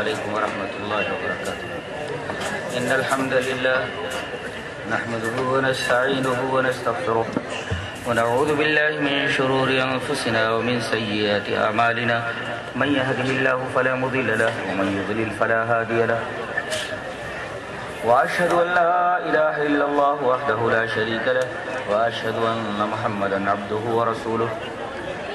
السلام عليكم ورحمة الله وبركاته إن الحمد لله نحمده ونستعينه ونستغفره ونعوذ بالله من شرور أنفسنا ومن سيئات أعمالنا من يهده الله فلا مضل له ومن يضلل فلا هادي له وأشهد أن لا إله إلا الله وحده لا شريك له وأشهد أن محمدا عبده ورسوله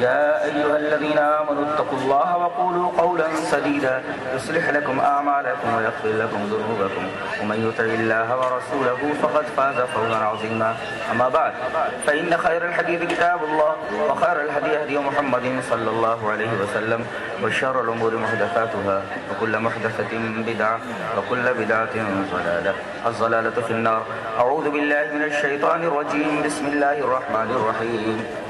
يا أيها الذين آمنوا اتقوا الله وقولوا قولا سديدا يصلح لكم أعمالكم ويغفر لكم ذنوبكم ومن يطع الله ورسوله فقد فاز فوزا عظيما. أما بعد، فإن خير الحديث كتاب الله وخير الهدي هدي محمد صلى الله عليه وسلم وشر الأمور محدثاتها وكل محدثة بدعة وكل بدعة ضلالة. الضلالة في النار. أعوذ بالله من الشيطان الرجيم. بسم الله الرحمن الرحيم.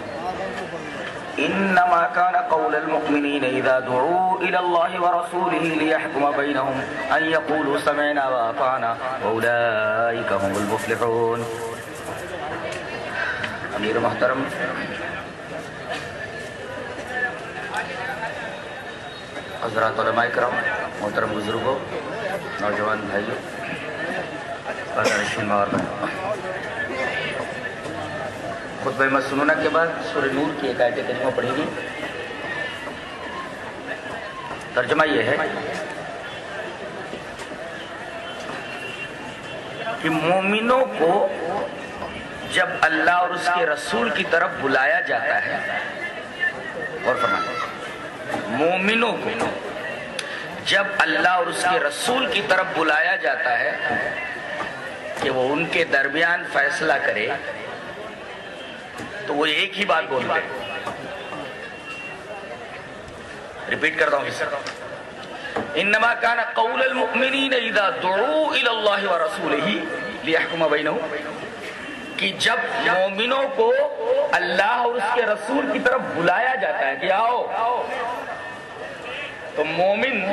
إنما كان قول المؤمنين إذا دعوا إلى الله ورسوله ليحكم بينهم أن يقولوا سمعنا وأطعنا وأولئك هم المفلحون. أمير محترم. حضرات علماء کرام، محترم بزرگوں، نوجوان بھائیوں قدر اور خطبہ مسنونہ کے بعد سورہ نور کی ایک آیت کریمہ پڑھی گی ترجمہ یہ ہے کہ مومنوں کو جب اللہ اور اس کے رسول کی طرف بلایا جاتا ہے، اور فرمائیں، مومنوں کو جب اللہ اور اس کے رسول کی طرف بلایا جاتا ہے کہ وہ ان کے درمیان فیصلہ کرے تو وہ ایک ہی بات بولتے ہیں۔ ریپیٹ کرتا ہوں اس انما کان قول المؤمنین اذا دعو الى اللہ ورسولہ لیحکم بینہم کہ جب مومنوں کو اللہ اور اس کے رسول کی طرف بلایا جاتا ہے کہ آؤ، تو مومن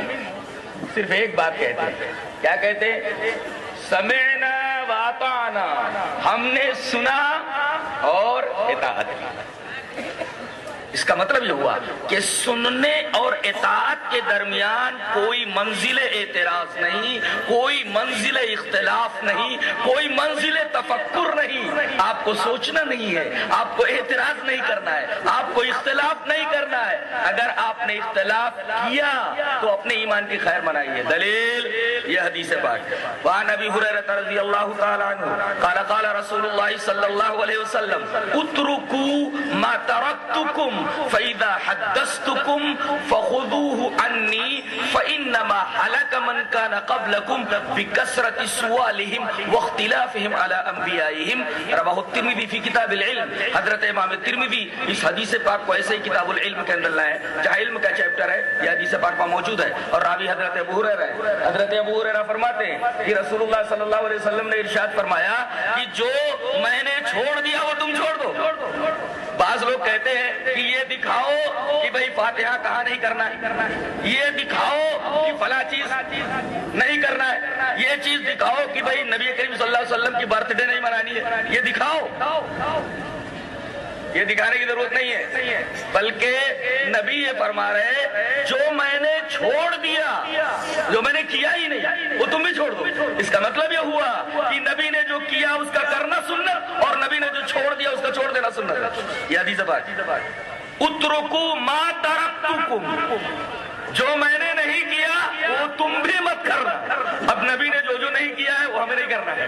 صرف ایک بات کہتے ہیں۔ کیا کہتے ہیں؟ سمعنا واتعنا ہم نے سنا اور اطاعت کی۔ کا مطلب یہ ہوا کہ سننے اور اطاعت کے درمیان کوئی منزل اعتراض نہیں، کوئی منزل اختلاف نہیں، کوئی منزل تفکر نہیں۔ آپ کو سوچنا نہیں ہے، آپ کو اعتراض نہیں کرنا ہے، آپ کو اختلاف نہیں کرنا ہے۔ اگر آپ نے اختلاف کیا تو اپنے ایمان کی خیر منائیے دلیل یہ حدیث پاک وعن ابی حریرہ رضی اللہ تعالی عنہ قال قال رسول اللہ صلی اللہ علیہ وسلم اترکو ما ترکتکم فَإِذَا حَدَّسْتُكُمْ فَخُذُوهُ عَنِّي فَإِنَّمَا حَلَكَ مَنْ كَانَ قَبْلَكُمْ بِكَسْرَةِ سُوَالِهِمْ وَاخْتِلَافِهِمْ عَلَى أَنْبِيَائِهِمْ رواہ الترمذی فی کتاب العلم حضرت امام ترمذی اس حدیث پاک کو ایسے ہی کتاب العلم کے اندر لائے جہاں علم کا چیپٹر ہے، یہ حدیث پاک میں موجود ہے۔ اور راوی حضرت ابو ہریرہ ہے۔ حضرت ابو ہریرہ فرماتے ہیں کہ رسول اللہ صلی اللہ علیہ وسلم نے ارشاد فرمایا کہ جو میں نے چھوڑ دیا وہ تم چھوڑ دو۔ بعض لوگ کہتے ہیں کہ یہ دکھاؤ کہ بھائی فاتحہ کہاں نہیں کرنا ہے؟ یہ دکھاؤ کہ فلا چیز نہیں کرنا ہے۔ یہ چیز دکھاؤ کہ بھائی نبی کریم صلی اللہ علیہ وسلم کی برتھ ڈے نہیں منانی ہے۔ یہ دکھاؤ۔ یہ دکھانے کی ضرورت نہیں ہے۔ بلکہ نبی یہ فرما رہے جو میں نے چھوڑ دیا، جو میں نے کیا ہی نہیں، وہ تم بھی چھوڑ دو۔ اس کا مطلب یہ ہوا کہ نبی نے جو کیا، اس کا کرنا سنت، اور نبی نے جو چھوڑ دیا، اس کا چھوڑ دینا سنت۔ یہ حدیث بات۔ اترکو ما ترکتکم۔ جو میں نے نہیں کیا، وہ تم بھی مت کرنا۔ اب نبی نے جو جو نہیں کیا ہے، وہ ہمیں نہیں کرنا ہے۔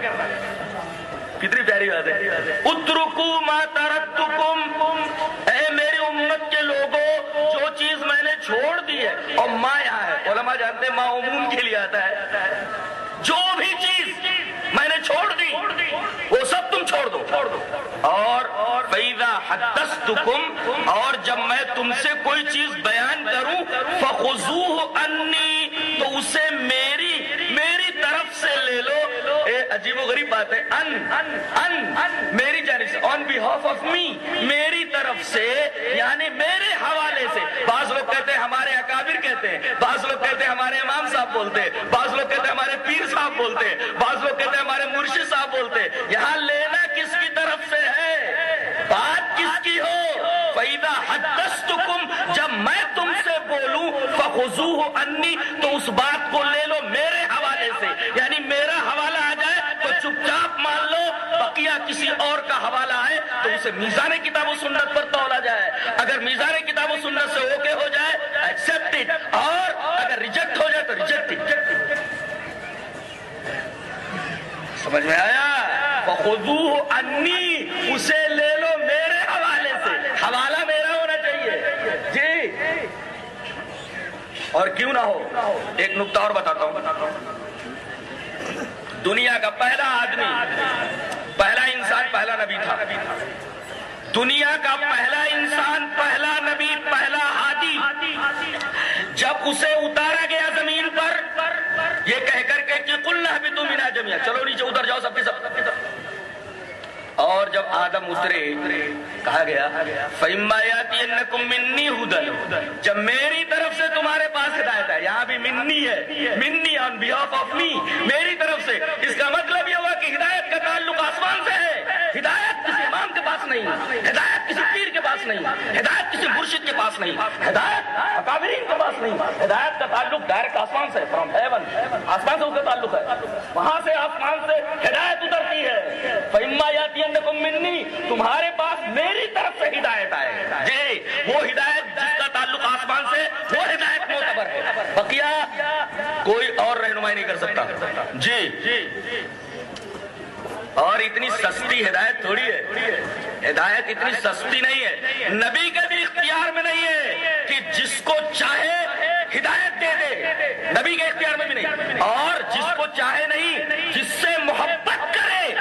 کتنی پیاری بات ہے۔ اترکو ما ترکتکم۔ اے میری امت کے لوگوں جو چیز میں نے چھوڑ دی ہے، اور ماں یہاں ہے، علماء جانتے ہیں، ماں عموم کے لیے آتا ہے۔ جو بھی چیز میں نے چھوڑ دی، وہ سب تم چھوڑ دو۔ اور فَإِذَا حَدَّسْتُكُمْ اور جب میں تم سے کوئی چیز بیان کروں فَخُزُوهُ أَنِّي، تو اسے میری عجیب و غریب بات ہے۔ ان ان ان میری جانب سے آن بہاف آف می میری طرف سے یعنی میرے حوالے سے۔ بعض لوگ کہتے ہیں ہمارے اکابر کہتے ہیں، بعض لوگ کہتے ہیں ہمارے امام صاحب بولتے ہیں، بعض لوگ کہتے ہیں ہمارے پیر صاحب بولتے ہیں، بعض لوگ کہتے ہیں ہمارے مرشد صاحب بولتے ہیں۔ یہاں لینا کس کی طرف سے ہے؟ بات کس کی ہو؟ فیدا حدثتکم جب میں تم سے بولوں فخذوہ انی، تو اس بات کو لے لو میرے حوالے سے یعنی میرا حوالہ آ جائے تو چپ مان لو بقیہ کسی اور کا حوالہ ہے تو اسے میزان کتاب و سنت پر تولا جائے۔ اگر میزان کتاب و سنت سے اوکے ہو جائے ایکسپٹ اٹ اور اگر ریجیکٹ ہو جائے تو ریجیکٹ سمجھ میں آیا؟ فخذوہ انی، اسے لے لو میرے حوالے سے۔ حوالہ میرا ہونا چاہیے۔ جی۔ اور کیوں نہ ہو؟ ایک نقطہ اور بتاتا ہوں۔ دنیا کا پہلا آدمی، پہلا انسان پہلا نبی تھا۔ دنیا کا پہلا انسان، پہلا نبی، پہلا ہادی۔ جب اسے اتارا گیا زمین پر، یہ کہہ کر کے کہ قلنا بھی تم جمیا چلو نیچے اتر جاؤ سب کے سب۔ اور جب آدم اترے، کہا گیا، فَإِمَّا يَأْتِيَنَّكُم جب میری طرف سے تمہارے پاس ہدایت ہے یہاں بھی منی ہے، منی آن behalf of me میری طرف سے اس کا مطلب یہ ہوا کہ ہدایت کا تعلق آسمان سے ہے ہدایت کسی امام کے پاس نہیں ہدایت کسی پیر کے پاس نہیں ہدایت کسی مرشد کے پاس نہیں ہدایت اکابرین کے پاس نہیں ہدایت کا تعلق ڈائریکٹ آسمان سے فرام ہیون آسمان سے اس کا تعلق ہے وہاں سے آسمان سے ہدایت اترتی ہے فَإِمَّا يَأْتِيَنَّكُم مِّنِّي تمہارے پاس میری طرف سے ہدایت آئے جی وہ ہدایت جس کا تعلق آسمان سے وہ ہدایت معتبر ہے بقیہ کوئی اور رہنمائی نہیں کر سکتا۔ جی۔ اور اتنی سستی ہدایت تھوڑی ہے۔ ہدایت اتنی سستی نہیں ہے۔ نبی کے بھی اختیار میں نہیں ہے کہ جس کو چاہے ہدایت دے دے۔ نبی کے اختیار میں بھی نہیں۔ اور جس کو چاہے نہیں، جس سے محبت کرے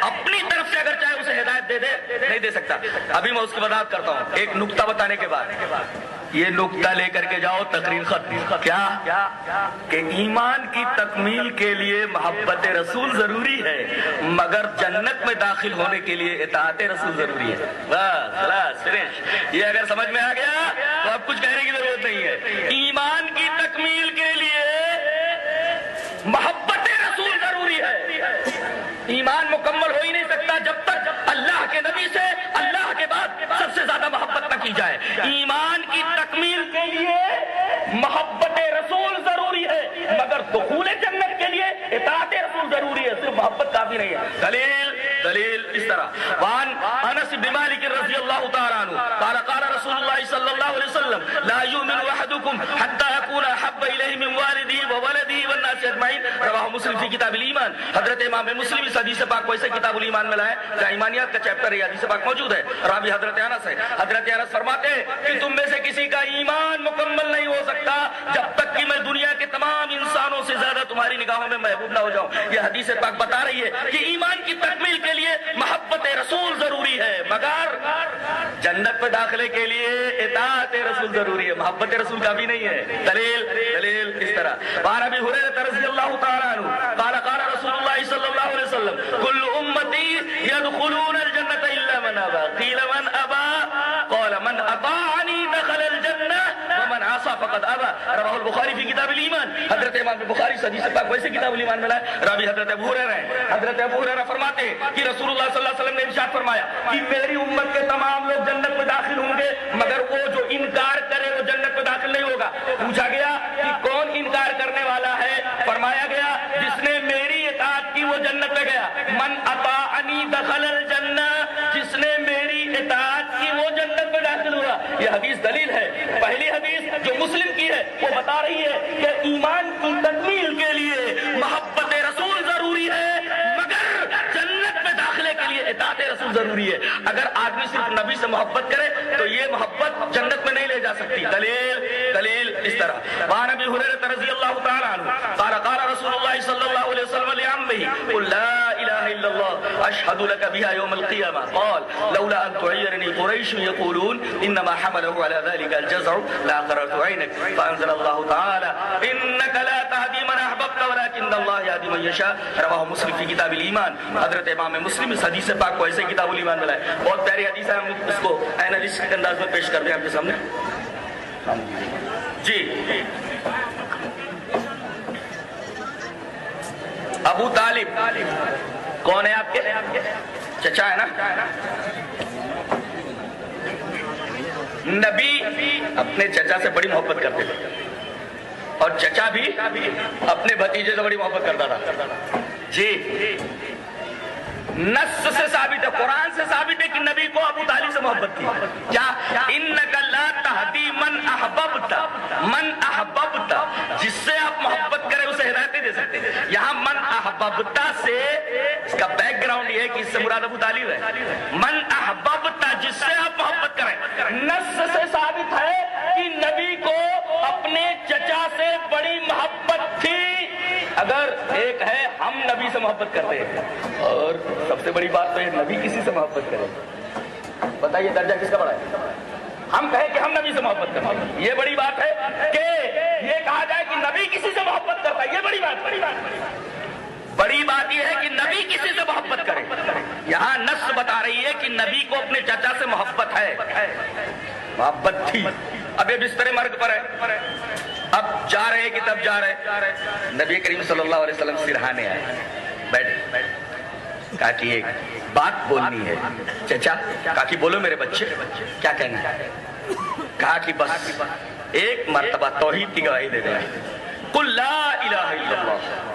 اپنی طرف سے اگر چاہے اسے ہدایت دے نہیں دے سکتا۔ ابھی میں اس کی وضاحت کرتا ہوں۔ ایک نقطہ بتانے کے بعد۔ یہ نقطہ لے کر کے جاؤ، تقریر ختم۔ کیا؟ کہ ایمان کی تکمیل کے لیے محبت رسول ضروری ہے، مگر جنت میں داخل ہونے کے لیے اطاعت رسول ضروری ہے۔ بس بس، فنش۔ یہ اگر سمجھ میں آ گیا، تو اب کچھ کہنے کی ضرورت نہیں ہے۔ ایمان کی تکمیل کے لیے محبت رسول ضروری ہے۔ ایمان مکمل ہو کی جائے۔ ایمان کی تکمیل کے لیے محبت رسول ضروری ہے، مگر دخول جنت کے لیے اطاعت رسول ضروری ہے، صرف محبت کافی نہیں ہے۔ دلیل دلیل اس طرح. وان انس بن مالک رضی اللہ تعالی عنہ. قال قال رسول اللہ صلی اللہ علیہ وسلم، لا يؤمن احدكم حتى يكون احب اليه من والده وولده والناس اجمعين رواه مسلم فی کتاب الایمان. حضرت امام مسلم اس حدیث پاک کو ایسے کتاب الایمان میں لائے کہ ایمانیات کا چیپٹر ہے حدیث پاک موجود ہے. راوی حضرت انس ہے حضرت انس فرماتے ہیں کہ تم میں سے کسی کا ایمان مکمل نہیں ہو سکتا جب تک کہ میں دنیا کے تمام انسانوں سے زیادہ تمہاری نگاہوں میں محبوب نہ ہو جاؤں. یہ حدیث پاک بتا رہی ہے کہ ایمان کی تکمیل کے لیے محبت رسول ضروری ہے، مگر جنت میں داخلے کے لیے اطاعت رسول ضروری ہے، محبت رسول کا بھی نہیں ہے۔ دلیل دلیل اس طرح۔ بارہ بھی حریرہ رضی اللہ تعالیٰ عنہ، قال قال رسول اللہ صلی اللہ علیہ وسلم، کل امتی یدخلون فقط آبا رواہ البخاری فی کتاب الایمان. حضرت امام بخاری حدیث پاک ویسے کتاب الایمان میں لائے. راوی حضرت ابو ہریرہ ہیں. حضرت ابو ہریرہ فرماتے ہیں کہ رسول اللہ صلی اللہ علیہ وسلم نے ارشاد فرمایا کہ میری امت کے تمام لوگ جنت میں داخل ہوں گے، مگر وہ جو انکار کرے وہ جنت میں داخل نہیں ہوگا۔ پوچھا گیا یہ حدیث دلیل ہے۔ پہلی حدیث جو مسلم کی ہے، وہ بتا رہی ہے کہ ایمان کی تکمیل کے لیے محبت رسول ضروری ہے، مگر جنت میں داخلے کے لیے اطاعت رسول ضروری ہے۔ اگر آدمی صرف نبی سے محبت کرے، تو یہ محبت جنت میں نہیں لے جا سکتی۔ دلیل دلیل۔ اس طرح۔ وہاں نبی حریرہ رضی اللہ تعالی عنہ، قال قال رسول اللہ صلی اللہ علیہ وسلم لعمه، قل لا الہ الا اللہ اشہد لك بها يوم القیامة قال، لولا ان تعيرني قريش يقولون انما حمله على ذلك الجزع، لا قررت عينك۔ فانزل الله تعالى، انك لا تهدي من احببت ولكن الله يهدي من يشاء۔ رواه مسلم في کتاب الایمان حضرت امام مسلم اس حدیث پاک کو ایسے کتاب الایمان میں لائے۔ بہت پیاری حدیث ہے، ہم اس کو اینالسٹ کے انداز میں پیش کر دیں آپ کے سامنے۔ جی۔ ابو طالب، کون ہے آپ کے؟ چچا ہے نا؟ نبی اپنے چچا سے بڑی محبت کرتے تھے۔ اور چچا بھی اپنے بھتیجے سے بڑی محبت کرتا تھا۔ جی۔ نص سے ثابت ہے، قرآن سے ثابت ہے کہ نبی کو ابو طالب سے محبت تھی کیا؟ انکا لا تہدی من احببتا من احببتا جس سے آپ محبت کریں اسے ہدایت دے سکتے۔ یہاں من احببتا سے اس کا بیک گراؤنڈ یہ ہے کہ اس سے مراد ابو طالب ہے۔ من احببتا جس سے آپ محبت کریں۔ نص سے ثابت ہے کہ نبی کو اپنے چچا سے بڑی محبت تھی۔ اگر ایک ہے ہم نبی سے محبت کرتے ہیں، اور سب سے بڑی بات تو ہے نبی کسی سے محبت کرے۔ بتائیے درجہ کس کا بڑا ہے؟ ہم کہیں کہ ہم نبی سے محبت کرتے ہیں۔ یہ بڑی بات ہے کہ یہ کہا جائے کہ نبی کسی سے محبت کرتا ہے۔ یہ بڑی بات بڑی بات بڑی بات یہ ہے کہ نبی کسی سے محبت کرے۔ یہاں نص بتا رہی ہے کہ نبی کو اپنے چچا سے محبت ہے۔ محبت تھی۔ اب یہ بستر مرگ پر ہے۔ اب جا رہے کہ تب جا رہے نبی کریم صلی اللہ علیہ وسلم سرہانے آئے۔ بیٹھے۔ کہا کہ ایک بات بولنی ہے۔ چچا کہا کہ بولو میرے بچے، کیا کہنا ہے؟ کہا کہ بس ایک مرتبہ توحید کی گواہی دے دیں۔ قل لا الہ الا اللہ۔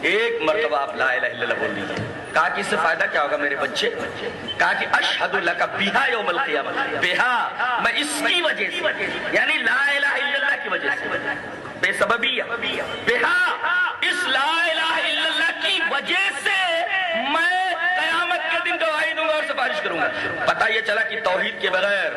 ایک مرتبہ آپ لا الہ الا اللہ بول دیجیے۔ کہا کہ اس سے فائدہ کیا ہوگا میرے بچے؟ کہا کہ اشہد لکا بیہا یوم القیامہ بیہا میں اس کی وجہ سے یعنی لا الہ الا اللہ کی وجہ سے۔ بے سببیہ۔ بیہا اس لا الہ الا اللہ کی وجہ سے میں قیامت کے دن گواہی دوں گا اور سفارش کروں گا۔ پتہ یہ چلا کہ توحید کے بغیر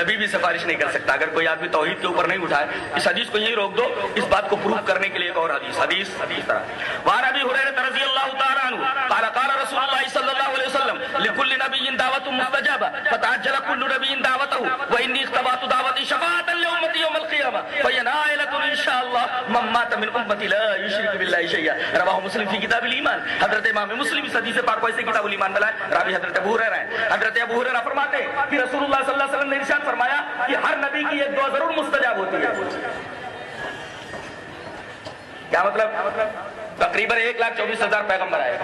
نبی بھی سفارش نہیں کر سکتا۔ اگر کوئی آدمی توحید کے اوپر نہیں اٹھائے اس حدیث کو یہی روک دو، اس بات کو پروف کرنے کے لیے ایک اور حدیث۔ حدیث حدیث طرح۔ وعن ابی حریرہ رضی اللہ تعالی عنہ، قال قال رسول اللہ صلی اللہ علیہ وسلم لكل نبی دعوت مستجابہ، فتعجل كل نبی دعوته وانی اختبات دعوتی شفاعتا لامتی یوم القیامہ فینائلۃ ان شاء اللہ من مات من امتی لا یشرک باللہ شیئا رواہ مسلم فی کتاب الایمان حضرت امام مسلم اس حدیث پاک کو ایسے کتاب الایمان میں لائے راوی حضرت حضرت ابو ہریرہ ہیں حضرت ابو ہریرہ فرماتے ہیں کہ رسول اللہ صلی اللہ علیہ وسلم نے ارشاد فرمایا کہ ہر نبی کی ایک دعا ضرور مستجاب ہوتی ہے۔ کیا مطلب؟ تقریباً ایک لاکھ چوبیس ہزار پیغمبر آئے۔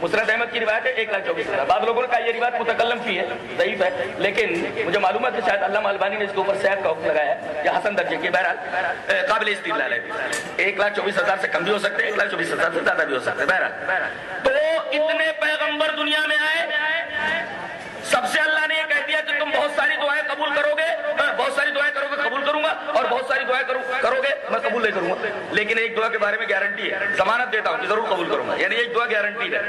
مسرت احمد کی روایت ہے، ایک لاکھ چوبیس ہزار۔ بعض لوگوں نے کہا یہ روایت متکلم کی ہے، ضعیف ہے، لیکن مجھے معلوم ہے کہ شاید علامہ البانی نے اس کے اوپر صحت کا حکم لگایا ہے یا حسن درجے کی بہرحال قابل استدلال ہے۔ ایک لاکھ چوبیس ہزار سے کم بھی ہو سکتے ہیں، ایک لاکھ چوبیس ہزار سے زیادہ بھی ہو سکتے ہیں۔ بہرحال، تو اتنے پیغمبر دنیا میں آئے، سب سے اللہ نے یہ کہہ دیا کہ تم بہت ساری دعائیں قبول کرو گے میں بہت ساری دعائیں کرو گے، قبول کروں گا، اور بہت ساری دعائیں کرو گے میں قبول نہیں کروں گا۔ لیکن ایک دعا کے بارے میں گارنٹی ہے۔ ضمانت دیتا ہوں کہ ضرور قبول کروں گا۔ یعنی ایک دعا گارنٹی ہے۔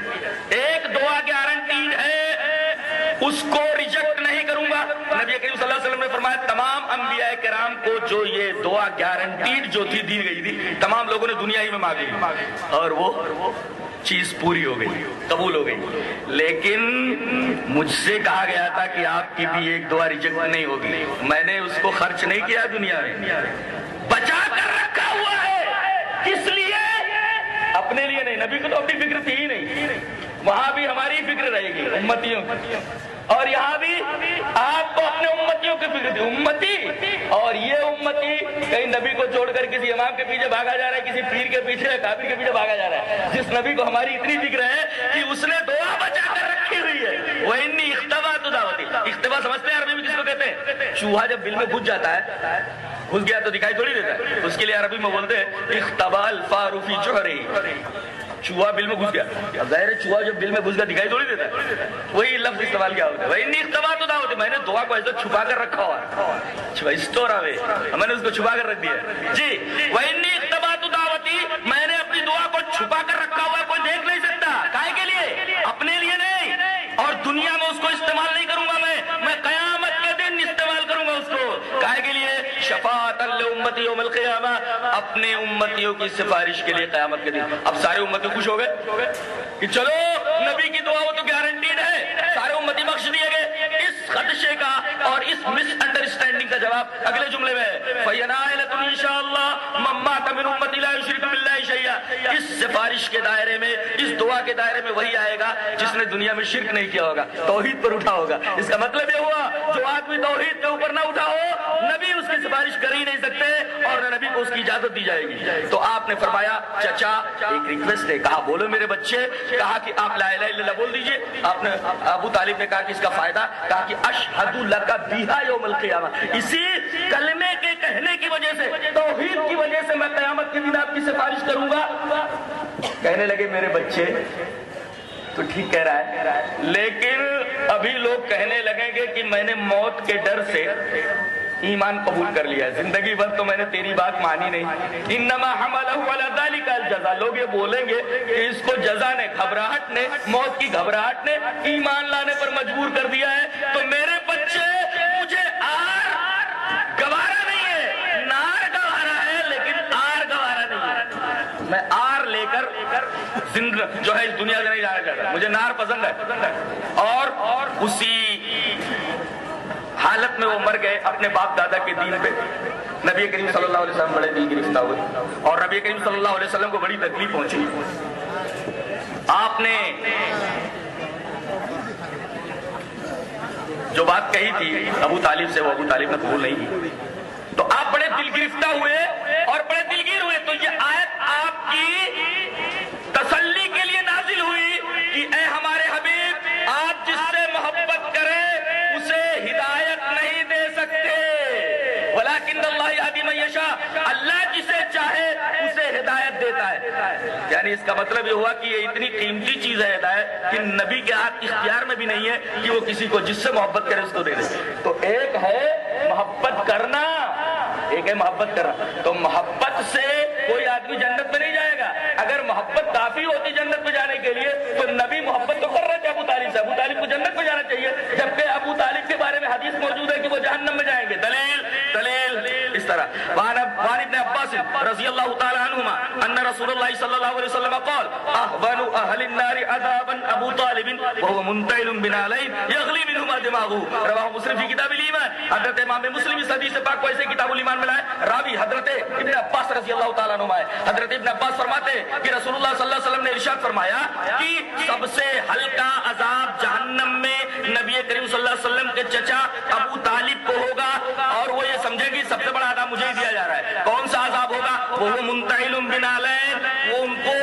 ایک دعا گارنٹی ہے، اس کو ریجیکٹ نہیں کروں گا۔ نبی کریم صلی اللہ علیہ وسلم نے فرمایا، تمام انبیاء کرام کو جو یہ دعا گارنٹیڈ جو تھی، دی گئی تھی، تمام لوگوں نے دنیا ہی میں مانگی اور وہ چیز پوری ہو گئی، قبول ہو گئی۔ لیکن مجھ سے کہا گیا تھا کہ آپ کی بھی ایک دعا ریجیکٹ نہیں ہوگی۔ میں نے اس کو خرچ نہیں کیا دنیا میں۔ بچا کر رکھا ہوا ہے۔ کس لیے؟ اپنے لیے نہیں۔ نبی کو تو اپنی فکر تھی ہی نہیں۔ وہاں بھی ہماری فکر رہے گی، امتیوں کی۔ اور یہاں بھی آپ کو اپنے امتیوں کی فکر تھی امتی اور یہ امتی کہیں نبی کو چھوڑ کر کسی امام کے پیچھے بھاگا جا رہا ہے، کسی پیر کے پیچھے کابر کے پیچھے بھاگا جا رہا ہے۔ جس نبی کو ہماری اتنی فکر ہے کہ اس نے دعا بچا کر رکھی ہوئی ہے۔ وہ انی اختبا تو دعوتی۔ اختبا سمجھتے ہیں عربی میں کس کو کہتے ہیں؟ چوہا جب بل میں گھس جاتا ہے، گھس گیا تو دکھائی تھوڑی دیتا ہے۔ اس کے لیے عربی میں بولتے ہیں، اختبا الفاروفی جوہری۔ چوہا بل میں گھس گیا۔ ظاہر ہے چوہا جب بل میں گھس گیا دکھائی تھوڑی دیتا ہے۔ وہی لفظ استعمال کیا ہوتا ہے۔ وہی استعمال تو نہ ہوتے، میں نے دعا کو ایسا چھپا کر رکھا ہوا اسٹور آوے۔ میں نے اس کو چھپا کر رکھ دیا۔ جی وہی اختبا تو دعوتی میں نے اپنی دعا کو چھپا کر رکھا ہوا کوئی دیکھ نہیں سکتا کائے کے لیے اپنے لیے نہیں اور دنیا میں اس کو استعمال نہیں کروں گا میں میں قیامت کے دن استعمال کروں گا اس کو کائے کے لیے شفاعت امتی یوم القیامہ اپنے امتیوں کی سفارش کے لیے قیامت کے دن اب سارے امتی خوش ہو گئے کہ چلو، نبی کی دعا وہ تو گارنٹیڈ ہے۔ سارے امتی بخش دیے گئے۔ اس خدشے کا اور اس مس انڈرسٹینڈنگ کا جواب اگلے جملے میں ہے۔ فَيَنَائِلَةٌ انشاءاللہ مَمَّا تَمِنُ اُمَّتِ لَا يُشْرِكُ بِاللَّهِ شَيْئًا۔ اس سفارش کے دائرے میں، اس دعا کے دائرے میں وہی آئے گا جس نے دنیا میں شرک نہیں کیا ہوگا۔ توحید پر اٹھا ہوگا۔ اس کا مطلب یہ ہوا، جو آدمی توحید کے اوپر نہ اٹھا ہو نبی اس کی سفارش کر ہی نہیں سکتے اور نہ نبی کو اس کی اجازت دی جائے گی۔ تو آپ نے فرمایا، چچا، ایک ریکویسٹ ہے۔ کہا، بولو میرے بچے۔ کہا کہ آپ لا الہ الا اللہ بول دیجیے۔ آپ نے، ابو طالب نے کہا کہ اس کا فائدہ، کہا کہ اشہد لک بیہا یوم القیامہ اسی کلمے کے کہنے کی وجہ سے، توحید کی وجہ سے میں قیامت کے دن آپ کی سفارش کروں گا۔ کہنے لگے، میرے بچے، تو ٹھیک کہہ رہا ہے۔ لیکن ابھی لوگ کہنے لگیں گے کہ میں نے موت کے ڈر سے ایمان قبول کر لیا ہے۔ زندگی بھر تو میں نے تیری بات مانی نہیں۔ انما حملہ علی ذلک الجزا لوگ یہ بولیں گے کہ اس کو جزا نے، گھبراہٹ نے، موت کی گھبراہٹ نے ایمان لانے پر مجبور کر دیا ہے۔ تو میرے بچے، مجھے آر گوارا نہیں ہے۔ نار گوارا ہے، لیکن آر گوارا نہیں ہے۔ میں آر لے کر جو ہے اس دنیا سے نہیں جانا چاہتا۔ مجھے نار پسند ہے۔ اور اسی حالت میں وہ مر گئے اپنے باپ دادا کے دین پہ۔ نبی کریم صلی اللہ علیہ وسلم بڑے دل گرفتہ ہوئے اور نبی کریم صلی اللہ علیہ وسلم کو بڑی تکلیف پہنچی۔ آپ نے جو بات کہی تھی ابو طالب سے، وہ ابو طالب نے قبول نہیں کی۔ تو آپ بڑے دل گرفتہ ہوئے۔ یعنی اس کا مطلب یہ ہوا کہ یہ اتنی قیمتی چیز ہے ہدایت کہ نبی کے ہاتھ اختیار میں بھی نہیں ہے کہ وہ کسی کو جس سے محبت کرے اس کو دے دے۔ تو ایک ہے محبت کرنا، ایک ہے محبت کرنا۔ تو محبت سے کوئی آدمی جنت میں نہیں جائے گا۔ اگر محبت کافی ہوتی جنت میں جانے کے لیے، تو نبی محبت تو کر رہے تھے ابو طالب سے۔ ابو طالب کو جنت میں جانا چاہیے، جبکہ ابو طالب کے بارے میں حدیث موجود ہے کہ وہ جہنم میں جائیں گے۔ دلیل دلیل، اس طرح۔ وعن وعن ابن عباس رضی اللہ تعالی عنہما ان رسول اللہ صلی اللہ علیہ وسلم قال احبن اہل النار عذابا ابو طالب، وهو منتعل بنالین یغلی منهما دماغه. رواہ مسلم فی کتاب الایمان حضرت امام مسلم اس حدیث پاک کو ایسے کتاب الایمان میں لائے۔ راوی حضرت ابن عباس رضی اللہ تعالی عنہما ہے۔ حضرت ابن عباس فرماتے ہیں کہ رسول اللہ صلی اللہ علیہ وسلم نے ارشاد فرمایا کہ سب سے ہلکا عذاب جہنم میں نبی کریم صلی اللہ علیہ وسلم کے چچا ابو طالب کو ہوگا اور وہ یہ سمجھے کہ سب سے بڑا عذاب مجھے ہی دیا جا رہا ہے۔ کون سا عذاب ہوگا؟ وہ منتحل بنالین وہ ان کو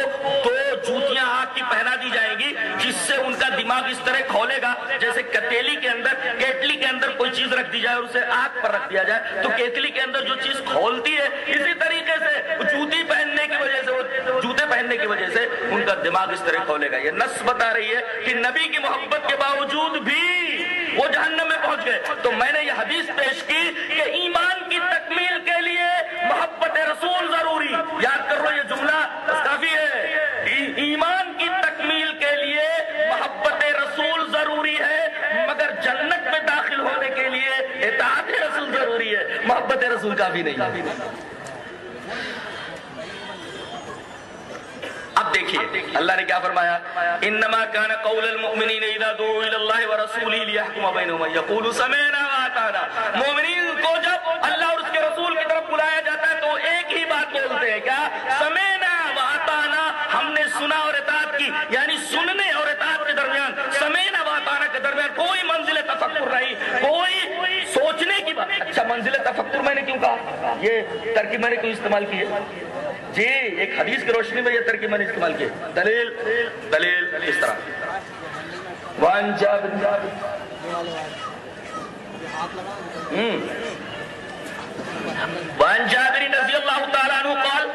دو جوتیاں آگ کی پہنا دی جائیں گی جس سے ان کا دماغ اس طرح کھولے گا جیسے کتیلی کے اندر کیٹلی اندر کوئی چیز رکھ دی جائے اور اسے آگ پر رکھ دیا جائے، تو کیتلی کے اندر جو چیز کھولتی ہے، اسی طریقے سے جوتی پہننے کی وجہ سے وہ جوتے پہننے کی وجہ سے ان کا دماغ اس طرح کھولے گا۔ یہ نس بتا رہی ہے کہ نبی کی محبت کے باوجود بھی وہ جہنم میں پہنچ گئے۔ تو میں نے یہ حدیث پیش کی کہ ایمان کی تکمیل کے لیے محبت رسول ضروری۔ یاد کر لو یہ جملہ محبت رسول کافی نہیں اب دیکھیے، اللہ نے کیا فرمایا؟ انما كان قول المؤمنین اذا دعوا الى الله ورسوله ليحكم بينهم يقولوا سمعنا واطعنا مومنین کو جب اللہ اور اس کے رسول کی طرف بلایا جاتا ہے، تو ایک ہی بات بولتے ہیں، کیا؟ سمعنا واطعنا ہم نے سنا اور اطاعت کی یعنی سننے اور اطاعت کے درمیان سمعنا واطعنا کے درمیان کوئی منزل تفکر نہیں، کوئی سوچنے کی بات۔ اچھا منزل تفکر میں نے کیوں کہا؟ یہ ترکیب میں نے کیوں استعمال کی ہے؟ جی ایک حدیث کی روشنی میں یہ ترکیب میں نے استعمال کی دلیل دلیل اس طرح۔ وان جابر وان جابر رضی اللہ تعالیٰ عنہ قال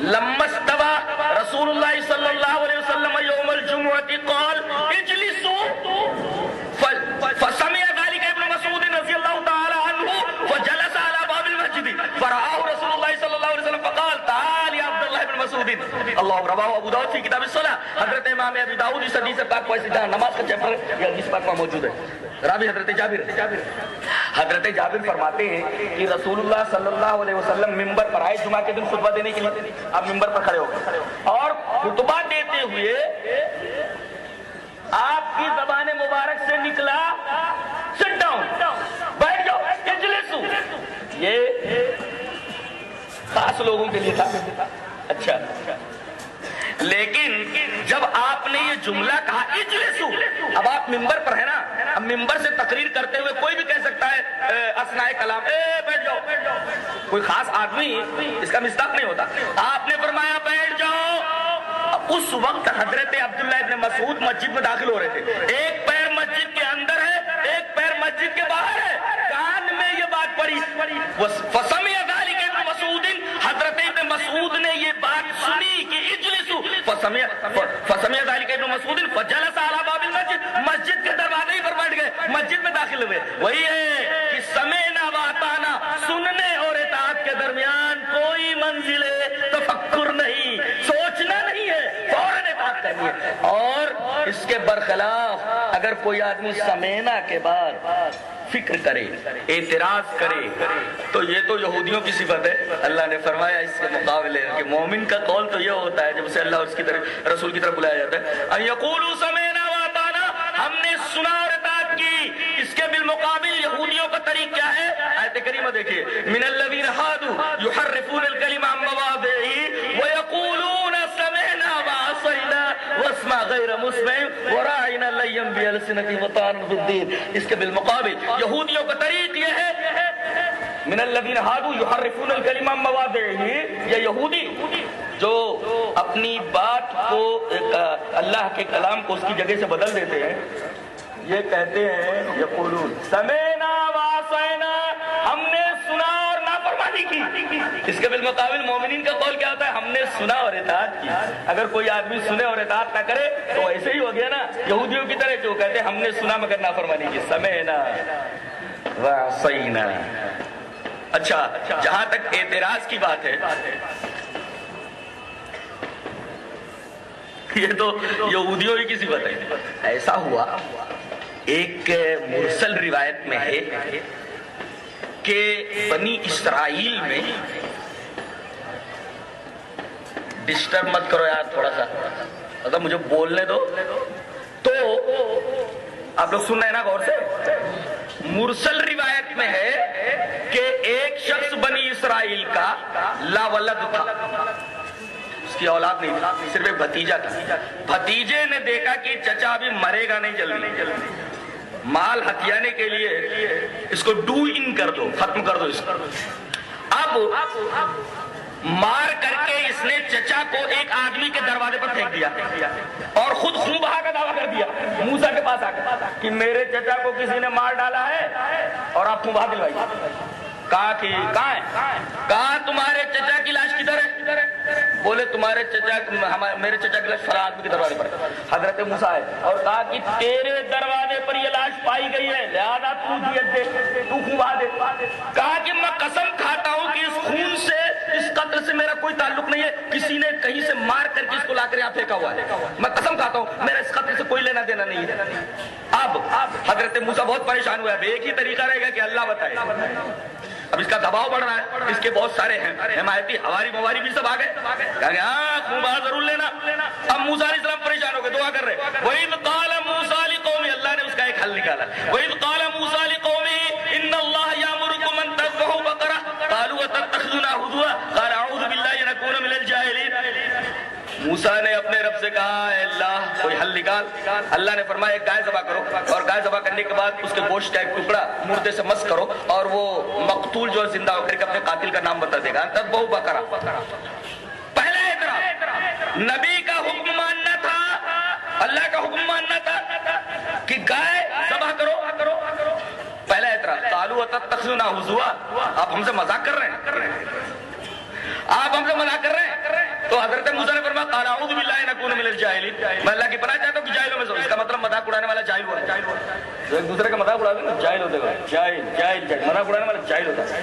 لما استوى رسول الله صلى الله عليه وسلم يوم الجمعة قال، اجلسوا. فسمع ذلك ابن مسعود رضي الله تعالى عنه وجلس على باب المسجد. فرآه رسول الله صلى الله عليه وسلم فقال، تعال يا عبد الله بن مسعود. اللہ رواه ابو داود في کتاب الصلاة. حضرت امام ابی داؤد اس حدیث پاک کو ایسے جہاں نماز کا چیپٹر یہ حدیث پاک میں موجود ہے۔ راوی حضرت جابر جابر۔ حضرت جابر فرماتے ہیں کہ رسول اللہ صلی اللہ علیہ وسلم ممبر پر آئے جمعہ کے دن خطبہ دینے کے لیے۔ آپ ممبر پر کھڑے ہو۔ اور خطبہ دیتے ہوئے آپ کی زبان مبارک سے نکلا۔ سٹ ڈاؤن بیٹھ جاؤ۔ اجلسو۔ یہ خاص لوگوں کے لیے تھا۔ اچھا۔ لیکن جب آپ نے یہ جملہ کہا، اجلسو۔ اب آپ ممبر پر ہے نا، اب ممبر سے تقریر کرتے ہوئے کوئی بھی کہہ سکتا ہے اسنائے کلام۔ اے، بیٹھ جاؤ۔ کوئی خاص آدمی اس کا مستق نہیں ہوتا۔ آپ نے فرمایا، بیٹھ جاؤ۔ اس وقت حضرت عبداللہ ابن مسعود مسجد میں داخل ہو رہے تھے۔ ایک پیر مسجد کے اندر ہے، ایک پیر مسجد کے باہر ہے۔ کان میں یہ بات پڑی۔ فسمی اجلسو فسمی فسمی ذالک ابن مسعود، فجلس علی باب المسجد. مسجد کے دروازے پر بیٹھ گئے، مسجد میں داخل ہوئے۔ وہی ہے کہ سمینا واتانا سننے اور اطاعت کے درمیان کوئی منزل تفکر نہیں، سوچنا نہیں ہے، فوراً اطاعت کرنی ہے اور اس کے برخلاف اگر کوئی آدمی سمینا کے بعد فکر کرے، اعتراض کرے تو یہ تو یہودیوں کی صفت ہے۔ اللہ نے فرمایا اس کے مقابلے کہ مومن کا قول تو یہ ہوتا ہے جب اسے اللہ اس کی طرف، رسول کی طرف بلایا جاتا ہے۔ سمینا واتانا ہم نے سنا اور اطاعت کی۔ اس کے بالمقابل یہودیوں کا طریق کیا ہے؟ آیت کریمہ دیکھیے۔ من الذین حادو یحرفون الکلم عن مواضعه ويقولون سمعنا وعصينا واسمع غیر مسمع وراعنا لیم بالسنتی وطان فی الدین۔ اس کے بالمقابل یہودیوں کا طریق یہ ہے من الذین حادو یحرفون الکلم عن مواضعه، یہ یہودی جو اپنی بات کو، اللہ کے کلام کو اس کی جگہ سے بدل دیتے ہیں، یہ کہتے ہیں، یقولون سمینا واسینا ہم نے سنا اور نافرمانی کی۔ اس کے بالمقابل مومنین کا قول کیا ہوتا ہے، ہم نے سنا اور اطاعت کی۔ اگر کوئی آدمی سنے اور اطاعت نہ کرے، تو ایسے ہی ہو گیا نا، یہودیوں کی طرح جو کہتے ہیں، ہم نے سنا مگر نافرمانی کی۔ سمینا واسینا اچھا جہاں تک اعتراض کی بات ہے، یہ تو یہودیوں ہی کی صفت ہے۔ ایسا ہوا، ایک مرسل روایت میں ہے کہ بنی اسرائیل میں ڈسٹرب مت کرو یار تھوڑا سا۔ مطلب مجھے بولنے دو، تو آپ لوگ سن رہے ہیں نا غور سے؟ مرسل روایت میں ہے کہ ایک شخص بنی اسرائیل کا لا ولد تھا۔ اس کی اولاد نہیں تھی، صرف ایک بھتیجا تھا۔ بھتیجے نے دیکھا کہ چچا ابھی مرے گا نہیں جلدی۔ مال ہتھیانے کے لیے اس کو ڈو ان کر دو، ختم کر دو اس کو۔ اب مار کر کے اس نے چچا کو ایک آدمی کے دروازے پر پھینک دیا اور خود خون بہا کا دعویٰ کر دیا۔ موسا کے پاس آ کے کہ میرے چچا کو کسی نے مار ڈالا ہے اور آپ خون بہا دلوائی کہا کہ کہاں ہے؟ کہا تمہارے چچا کی لاش کدھر ہے؟ بولے تمہارے چچا میرے چچا کی لاش فلاں آدمی کے دروازے پر حضرت موسا ہے اور کہا کہ تیرے دروازے پر یہ لاش پائی گئی ہے۔ لہذا تو دے تو خون دے۔ کہا کہ میں قسم کھاتا ہوں کہ اس خون سے اس قتل سے میرا کوئی تعلق نہیں ہے۔ کسی نے کہیں سے مار کر کے اس کو لا کر یہاں پھینکا ہوا ہے۔ میں قسم کھاتا ہوں، میرا اس قتل سے کوئی لینا دینا نہیں ہے۔ اب حضرت موسا بہت پریشان ہوا ہے ایک ہی طریقہ رہے گا کہ اللہ بتائے۔ اب اس کا دباؤ بڑھ رہا ہے۔ اس کے بہت سارے ہیں۔ حمایتی ہماری مواری بھی سب آ گئے۔ ہاں خون ضرور لینا۔ اب موسا علیہ السلام پریشان ہو گئے، دعا کر رہے وہی قال موسا علی قومی اللہ نے اس کا ایک حل نکالا۔ وہی قال موسا علی قومی قالوا تتخذنا قال اعوذ باللہ ان اکون من الجاہلین۔ موسا نے اپنے رب سے کہا، اے اللہ، کوئی حل نکال۔ اللہ نے فرمایا، ایک گائے ذبح کرو۔ اور گائے ذبح کرنے کے بعد اس کے گوشت کا ایک ٹکڑا مردے سے مس کرو اور وہ مقتول جو زندہ ہو کر کے اپنے قاتل کا نام بتا دے گا۔ تب بہو بکرا۔ پہلا اعتراف، نبی کا حکم ماننا تھا، اللہ کا حکم ماننا تھا کہ گائے اعتراف تخنا حضوا آپ ہم سے مذاق کر رہے ہیں۔ آپ ہم سے مذاق کر رہے ہیں۔ تو حضرت موسیٰ نے فرمایا، قال اعوذ باللہ ان اکون من الجاہلین میں اللہ کی پناہ چاہتا ہوں کہ جاہلوں میں سے اس کا مطلب مذاق اڑانے والا جاہل ہوا ہے۔ جو ایک دوسرے کا مذاق اڑاتے ہیں جاہل ہوتے ہیں جاہل جاہل جاہل۔ مذاق اڑانے والا جاہل ہوتا ہے۔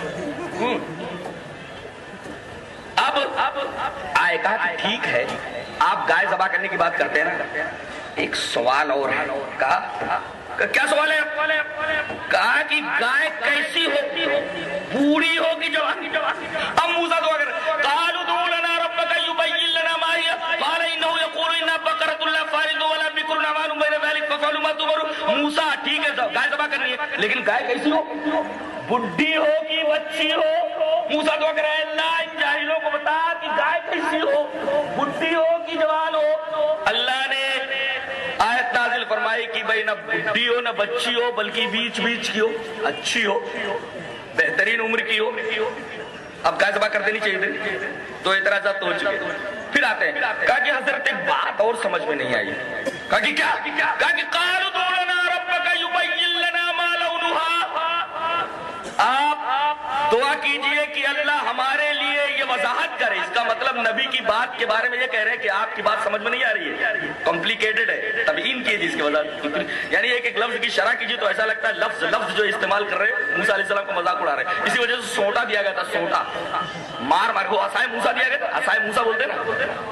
اب اب آئے کہا کہ ٹھیک ہے۔ آپ گائے ذبح کرنے کی بات کرتے ہیں نا۔ ایک سوال اور ہے۔ کہا کیا سوال ہے؟ کہا کہ گائے کیسی ہوتی ہو؟ بوڑھی ہو کہ جوان اب موسیٰ دعا کر قالوا دعو لنا ربك يبين لنا ما هي، قال انه يقول انها بقرة لا فارض ولا بكر نوان بين ذلك ففعلوا ما تؤمرون. موسیٰ، ٹھیک ہے گائے ذبح کرنی ہے، لیکن گائے کیسی ہو؟ بڈھی ہو کہ بچی ہو۔ موسیٰ دعا کر اللہ ان جاہلوں بڈی ہو؟ بڈھی کہ جوان ہو۔ اللہ نے فرمائی نہ بڈی ہو، نہ بچی ہو، بلکہ بیچ بیچ کی ہو، اچھی ہو، بہترین عمر کی ہو۔ اب کا ذبح کر دینی چاہیے؟ تھی تو اعتراضات ہو چکے۔ پھر آتے ہیں۔ کہا کہ حضرت ایک بات اور سمجھ میں نہیں آئی۔ کہا کہ کیا؟ کہا کہ قالوا ادعوا لنا ربك يبين لنا ما لونها آپ دعا کیجیے کہ اللہ ہمارے لیے وضاحت کرے اس کا مطلب نبی کی بات کے بارے میں یہ کہہ رہے ہیں کہ آپ کی بات سمجھ میں نہیں آ رہی ہے۔ کمپلیکیٹڈ ہے۔ تبعین کیجیے اس کے وضاحت۔ یعنی ایک ایک لفظ کی شرح کیجیے تو ایسا لگتا ہے لفظ لفظ جو استعمال کر رہے ہیں، موسیٰ علیہ السلام کو مذاق اڑا رہے ہیں۔ اسی وجہ سے سوٹا دیا گیا تھا سوٹا مار مار۔ کو اسائے موسیٰ دیا گیا تھا۔ اسائے موسیٰ بولتے نا۔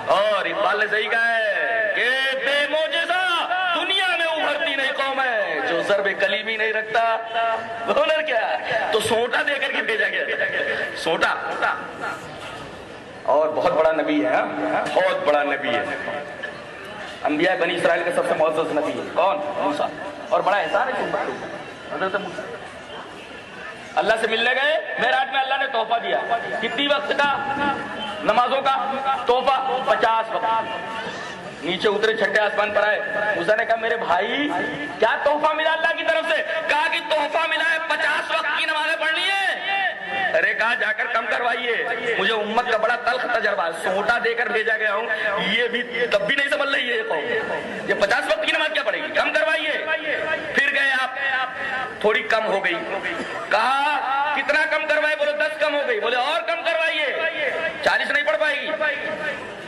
اور اقبال نے صحیح کہا ہے کہ بے موجزہ دنیا میں ابھرتی نہیں قوم ہے، جو ضرب کلیمی نہیں رکھتا۔ ہنر کیا تو سوٹا دے کر کے بھیجا گیا سوٹا اور بہت بڑا نبی ہے ہاں؟ بہت بڑا نبی ہے۔ انبیاء بنی اسرائیل کا سب سے معزز نبی ہے کون؟ موسیٰ۔ اور بڑا احسان ہے حضرت موسیٰ۔ اللہ سے ملنے گئے میراج میں اللہ نے تحفہ دیا۔ کتنی وقت کا؟ نمازوں کا؟ تحفہ پچاس وقت۔ نیچے اترے، چھٹے آسمان پر آئے۔ موسیٰ نے کہا، میرے بھائی، کیا تحفہ ملا اللہ کی طرف سے؟ کہا کہ تحفہ ملا ہے، پچاس وقت کی نمازیں پڑھنی ہے ارے کہا جا کر کم کروائیے؟ مجھے امت کا بڑا تلخ تجربہ سوٹا دے کر بھیجا گیا ہوں۔ یہ بھی تب بھی نہیں سمجھ رہی ہے یہ قوم۔ یہ پچاس وقت کی نماز کیا پڑے گی؟ کم کروائیے۔ پھر گئے آپ۔ تھوڑی کم ہو گئی۔ کہا، کتنا کم کروائے؟ بولے، دس کم ہو گئی۔ بولے، اور کم کروائیے۔ چالیس نہیں پڑ پائے گی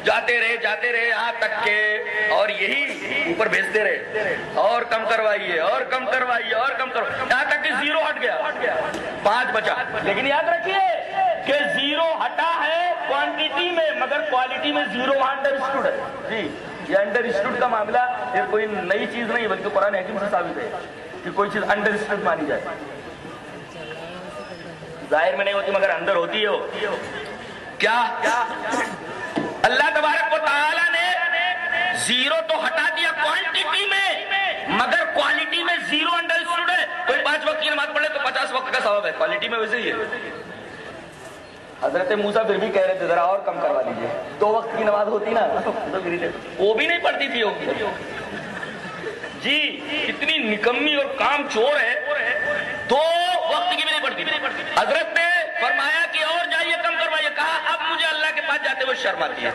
جاتے رہے جاتے رہے یہاں تک کے۔ اور یہی اوپر بھیجتے رہے۔ اور کم کوائیے اور کم کروائیے، اور کم کرو یہاں تک کہ زیرو ہٹ گیا۔ پانچ بچا۔ لیکن یاد رکھیے کہ زیرو ہٹا ہے کوانٹیٹی میں، مگر کوالٹی میں زیرو انڈر اسٹوڈ ہے۔ جی یہ انڈر اسٹوڈ کا معاملہ یہ کوئی نئی چیز نہیں، بلکہ قرآن حکیم سے ثابت ہے کہ کوئی چیز انڈر اسٹوڈ مانی جائے۔ ظاہر میں نہیں ہوتی، مگر اندر ہوتی ہے کیا؟ اللہ تبارک و تعالی نے زیرو تو ہٹا دیا کوانٹیٹی میں، مگر کوالٹی میں زیرو انڈر اسٹوڈ ہے کوئی پانچ وقت کی نماز پڑھے تو پچاس وقت کا ثواب ہے۔ کوالٹی میں ویسے ہی ہے۔ حضرت موسیٰ پھر بھی کہہ رہے تھے، ذرا اور کم کروا لیجیے دو وقت کی نماز ہوتی نا وہ بھی نہیں پڑھتی تھی جی اتنی نکمی اور کام چور ہے۔ دو وقت کی بھی نہیں پڑتی حضرت نے فرمایا کہ اور جائیے، کم کروائیے۔ کہا، اب مجھے اللہ کے پاس جاتے ہوئے شرم آتی ہے۔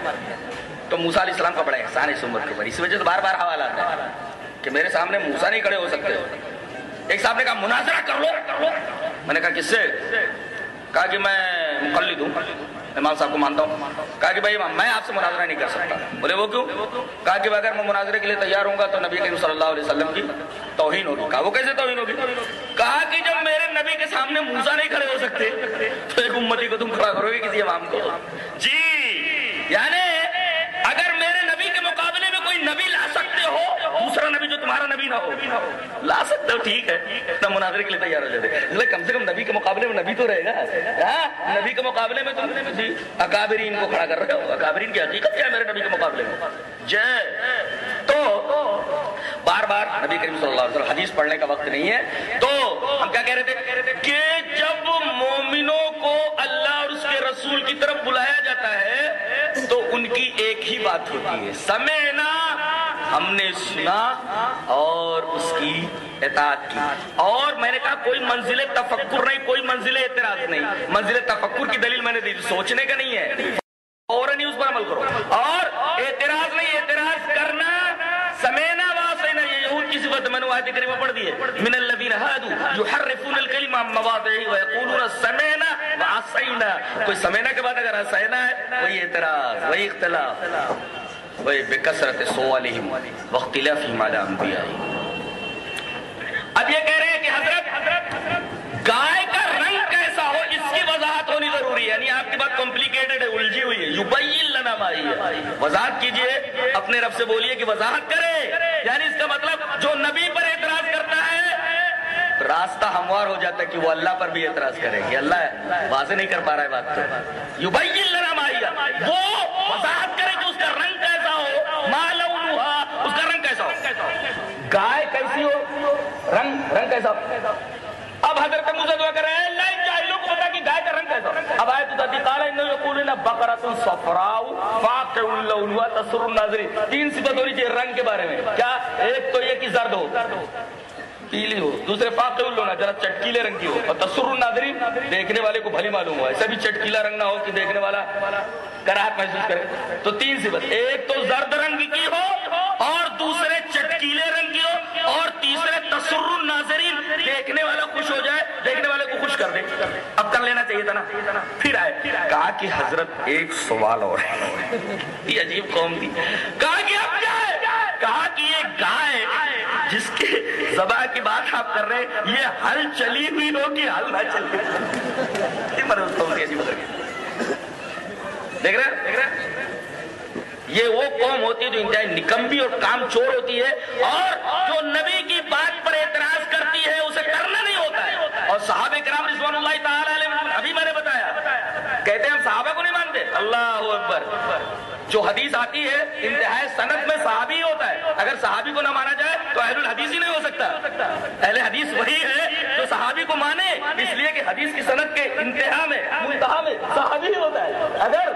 تو موسیٰ علیہ السلام کا بڑا احسان ہے اس عمر کے اوپر۔ اس وجہ سے بار بار حوالہ آتا ہے کہ میرے سامنے موسیٰ نہیں کھڑے ہو سکتے۔ ایک صاحب نے کہا، مناظرہ کر لو. میں نے کہا، کس سے؟ کہا کہ میں مقلد ہوں۔ امام صاحب کو مانتا ہوں۔ کہا کہ بھائی امام، میں آپ سے مناظرہ نہیں کر سکتا۔ بولے، وہ کیوں؟ کہا کہ اگر میں مناظرے کے لیے تیار ہوں گا تو نبی کریم صلی اللہ علیہ وسلم کی توہین ہوگی۔ کہا، وہ کیسے توہین ہوگی؟ کہا کہ جب میرے نبی کے سامنے موسا نہیں کھڑے ہو سکتے، تو ایک امتی کو تم کھڑا کرو گے کسی امام کو۔ جی یعنی اگر میرے نبی کے مقابلے میں کوئی نبی لا سکتے ہو دوسرا نبی جو تمہارا نبی نہ ہو لا سکتے ہو ٹھیک ہے۔ اتنا مناظرے کے لیے تیار ہو جاتے کم سے کم نبی کے مقابلے میں نبی تو رہے گا۔ ہاں؟ نبی کے مقابلے میں تم جی اکابرین کو کھڑا کر رہے ہو اکابرین کی حقیقت کیا ہے میرے نبی کے مقابلے میں؟ جے، تو بار بار نبی کریم صلی اللہ علیہ وسلم، حدیث پڑھنے کا وقت نہیں ہے۔ تو ہم کیا کہہ رہے تھے؟ کہ جب مومنوں کو اللہ اور اس کے رسول کی طرف بلایا جاتا ہے، تو ان کی ایک ہی بات ہوتی ہے۔ سمے سمینا ہم نے سنا اور اس کی اطاعت کی۔ اور میں نے کہا، کوئی منزل تفکر نہیں، کوئی منزل اعتراض نہیں۔ منزل تفکر کی دلیل میں نے دی۔ سوچنے کا نہیں ہے۔ فوراً ہی اس پر عمل کرو۔ اور اعتراض نہیں، اعتراض کرنا، سمینا واسینا یہ یہود کی صفت میں نے آیت کریمہ پڑھ دی ہے۔ من الذین هادوا عن مواضعه ويقولون سمینا وعصینا۔ کوئی سمینا کے بعد اگر عصینا ہے، وہی اعتراض، وہی اختلاف۔ بکثرت سوالہم واختلافہم علی انبیائہم۔ اب یہ کہہ رہے ہیں کہ حضرت، گائے کا رنگ کیسا ہو، اس کی وضاحت ہونی ضروری ہے۔ یعنی آپ کی بات کمپلیکیٹڈ ہے، الجھی ہوئی ہے۔ یبین لنا مائی ہے۔ وضاحت کیجیے، اپنے رب سے بولیے کہ وضاحت کرے یعنی اس کا مطلب جو نبی پر اعتراض کرتا ہے، راستہ ہموار ہو جاتا ہے کہ وہ اللہ پر بھی اعتراض کرے کہ اللہ واضح نہیں کر پا رہا ہے بات تو۔ یبین لنا مائی وہ وضاحت کرے کہ اس کا رنگ کیسا ہو مالونہا اس کا رنگ کیسا ہو گائے کیسی ہو؟ رنگ رنگ کیسا؟ اب حضرت موسیٰ دعا کر رہے ہیں اللہ ان جاہلوں کو بتا کہ گائے کا رنگ کیسا؟ اب آئے تو قال انه يقولون بقره صفراء فاقع اللون وتسر الناظرين تین صفت ہونی چاہیے رنگ کے بارے میں۔ کیا؟ ایک تو یہ کہ زرد ہو، پیلی ہو، دوسرے فاقع اللون ذرا چٹکیلے رنگ کی ہو۔ اور تسر الناظرین، دیکھنے والے کو بھلی معلوم ہو ایسا بھی چٹکیلا رنگ نہ ہو کہ دیکھنے والا کراہت محسوس کرے۔ تو تین صفت، ایک تو زرد رنگ کی ہو اور دوسرے چٹکیلے رنگ کی ہو اور تیسرے تسر الناظرین دیکھنے والا خوش ہو جائے، دیکھنے والے کو خوش کر دے۔ اب کر لینا چاہیے تھا نا۔ پھر آئے۔ کہا کہ حضرت ایک سوال اور ہے۔ یہ عجیب قوم تھی۔ کہا کہ اب کیا ہے؟ کہا کہ یہ گائے جس کے زبا کی بات آپ کر رہے ہیں، یہ ہل چلی ہوئی ہو کہ ہل نہ چلی یہ مرض قوم تھی، عجیب دیکھ رہے دیکھ رہے یہ وہ قوم ہوتی ہے جو انتہائی نکمبی اور کام چور ہوتی ہے اور جو نبی کی بات اور صحابہ کرام رضوان اللہ تعالی علیہ ابھی میں نے بتایا، کہتے ہیں ہم صحابہ کو نہیں مانتے۔ اللہ اکبر۔ جو حدیث آتی ہے، انتہائی سند میں صحابی ہی ہوتا ہے۔ اگر صحابی کو نہ مانا جائے تو اہل الحدیث ہی نہیں ہو سکتا۔ اہل حدیث وہی ہے جو صحابی کو مانے، اس لیے کہ حدیث کی سند کے انتہا میں، منتہا میں صحابی ہی ہوتا ہے۔ اگر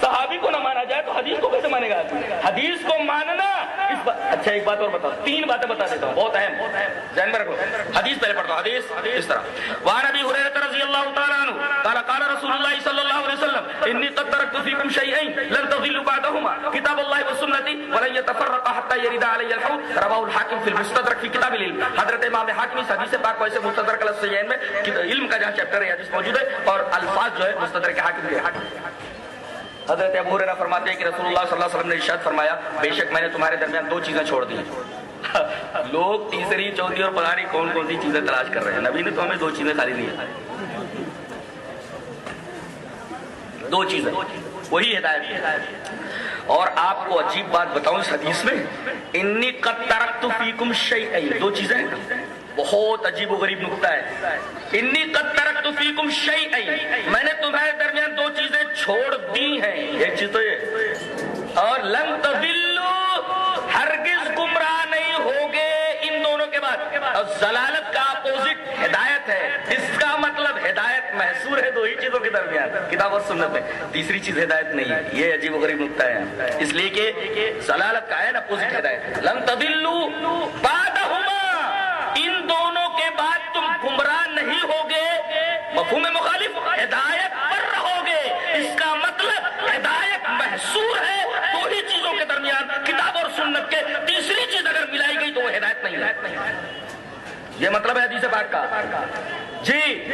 صحابی کو نہ مانا جائے تو حدیث کو کیسے مانے گا حدیث کو ماننا اس بات اچھا ایک بات اور بتا تین باتیں بتا دیتا ہوں۔ بہت اہم۔ ذہن میں رکھو۔ حدیث پہلے پڑھتا ہوں حدیث اس طرح۔ وعن ابي هريره رضي الله تعالى عنه قال قال رسول الله صلى الله عليه وسلم اني قد تركت فيكم شيئين لن تضلوا بعدهما كتاب الله وسنتي ولن يتفرقا حتى يرد علي الحوض. رواه الحاكم في المستدرك في كتاب العلم۔ حضرت امام حاکم اس حدیث پاک کو ایسے مستدرک الصحیحین میں علم کا جہاں چیپٹر ہے، حدیث موجود ہے اور الفاظ جو ہے مستدرک حاکم کے۔ حاکم حضرت ابو ہریرہ فرماتے ہیں کہ رسول اللہ صلی اللہ علیہ وسلم نے ارشاد فرمایا، بے شک میں نے تمہارے درمیان دو چیزیں چھوڑ دی۔ لوگ تیسری، چوتھی اور پتہ نہیں کون کون سی چیزیں تلاش کر رہے ہیں؟ نبی نے تو ہمیں دو چیزیں خالی دی ہیں۔ دو چیزیں۔ وہی ہدایت اور آپ کو عجیب بات بتاؤں اس حدیث میں، انی قد ترکت فیکم شیئین دو چیزیں ہیں۔ بہت عجیب و غریب نکتہ ہے۔ انی قد ترکت فیکم شیئین میں نے تمہارے درمیان دو چھوڑ دی ہیں۔ ایک چیز تو یہ۔ اور لن تضلوا ہرگز گمراہ نہیں ہوگے ان دونوں کے بعد۔ اور ضلالت کا اپوزٹ ہدایت ہے۔ اس کا مطلب ہدایت محصور ہے دو ہی چیزوں کے درمیان۔ کتاب اور سنت میں۔ تیسری چیز ہدایت نہیں ہے۔ یہ عجیب و غریب نکتہ ہے۔ اس لیے کہ ضلالت کا ہے نا اپوزٹ ہدایت۔ لن تضلوا بعدہما۔ ان دونوں کے بعد تم گمراہ نہیں ہوگے۔ مفہوم مخالف۔ ہدایت پر رہوگے اس کا مطلب ہدایت محصور ہے دو ہی چیزوں کے درمیان کتاب اور سنت کے تیسری چیز اگر ملائی گئی تو وہ ہدایت نہیں ہے یہ مطلب ہے حدیث پاک کا۔ جی۔